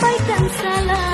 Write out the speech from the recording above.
sampaikan salam